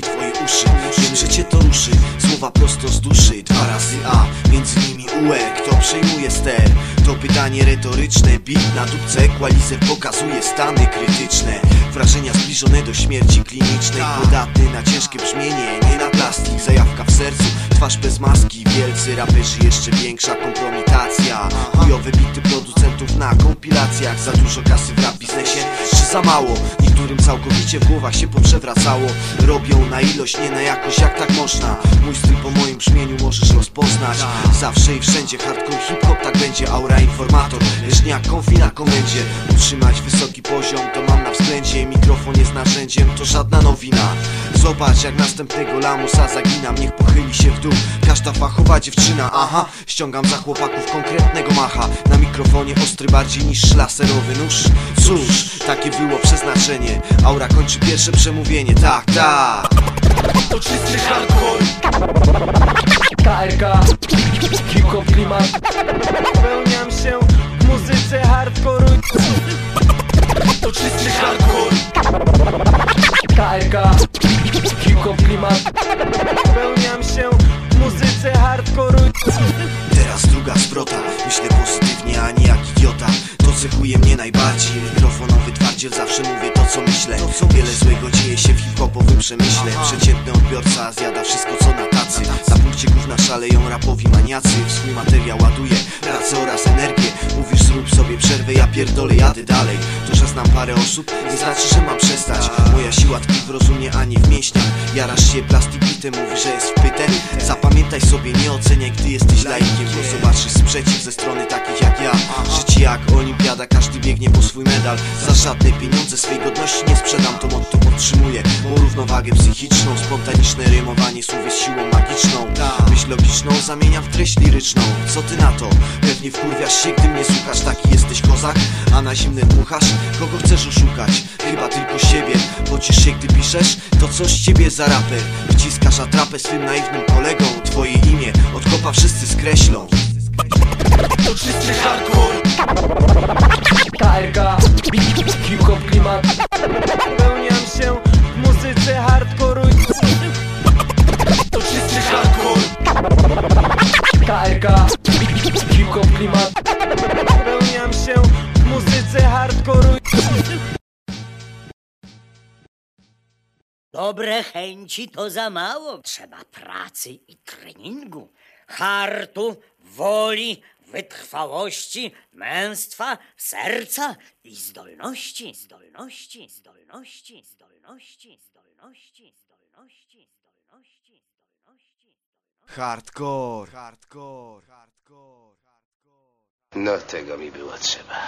Drażni twoje uszy. Wiem, że cię to ruszy. Słowa prosto z duszy. Dwa razy A, między nimi UE Kto przejmuje ster? To pytanie retoryczne. Beat na dupce. Equalizer pokazuje stany krytyczne. Wrażenia zbliżone do śmierci klinicznej. Podatny na ciężkie brzmienie. Nie na plastik, zajawka w sercu. Twarz bez maski, wielcy raperzy. Jeszcze większa kompromitacja. Chujowe bity producentów na kompilacjach. Za dużo kasy w rap biznesie Czy za mało? Niektórym całkowicie w głowach się poprzewracało. Robią na ilość, nie na jakość, jak tak można? Mój styl po moim brzmieniu możesz rozpoznać. Zawsze i wszędzie hardcore hip-hop, tak będzie aura informator. Lecz jak konfi na komendzie. Utrzymać wysoki poziom, to mam na względzie Mikrofon jest narzędziem, to żadna nowina. Zobacz jak następnego lamusa zaginam. Niech pochyli się w dół. Każda fachowa dziewczyna Aha, ściągam za chłopaków konkretnego macha. Na mikrofonie ostry bardziej niż laserowy nóż. Cóż, takie było przeznaczenie. Aura kończy pierwsze przemówienie, tak, tak. To czysty hardcore KRK Hip-hop klimat KRK Hip-hop klimat. Spełniam się w muzyce hardkoru Teraz druga zwrota. Myślę pozytywnie, a nie jak idiota. To cechuje mnie najbardziej. Mikrofonowy twardziel zawsze mówię to co myślę. To co wiele złego dzieje się w hip-hopowym przemyśle. Przeciętny odbiorca zjada wszystko co na tacy. Na punkcie gówna szaleją rapowi maniacy. W swój materiał ładuje pracę oraz energię. Mówisz zrób sobie przerwę, ja pierdolę jadę dalej. To, znam parę osób nie znaczy, że mam przestać. Moja siła tkwi w rozumie, a nie w mięśniach. Jarasz się plastikitem, mówisz, że jest wpytem Zapamiętaj sobie, nie oceniaj, gdy jesteś laikiem Bo zobaczysz sprzeciw ze strony takich jak jak olimpiada, każdy biegnie po swój medal. Za żadne pieniądze swej godności nie sprzedam To motto podtrzymuję, bo równowagę psychiczną Spontaniczne rymowanie słów jest siłą magiczną. Myśl logiczną zamieniam w treść liryczną. Co ty na to? Pewnie wkurwiasz się, gdy mnie słuchasz. Taki jesteś kozak, a na zimne dmuchasz. Kogo chcesz oszukać? Chyba tylko siebie. Pocisz się, gdy piszesz? To coś ciebie za raper Wciskasz atrapę swym naiwnym kolegom. Twoje imię od kopa wszyscy skreślą To czysty hardcore. KRK Hip-hop klimat. Spełniam się w muzyce hardkoru To czysty hardcore. KRK Hip-hop klimat. Spełniam się w muzyce hardkoru Dobre chęci to za mało. Trzeba pracy i treningu, hartu, woli, wytrwałości, męstwa, serca i zdolności, zdolności, zdolności, zdolności, zdolności, zdolności, zdolności, zdolności. Hardcore, hardcore, hardcore, hardcore No tego mi było trzeba.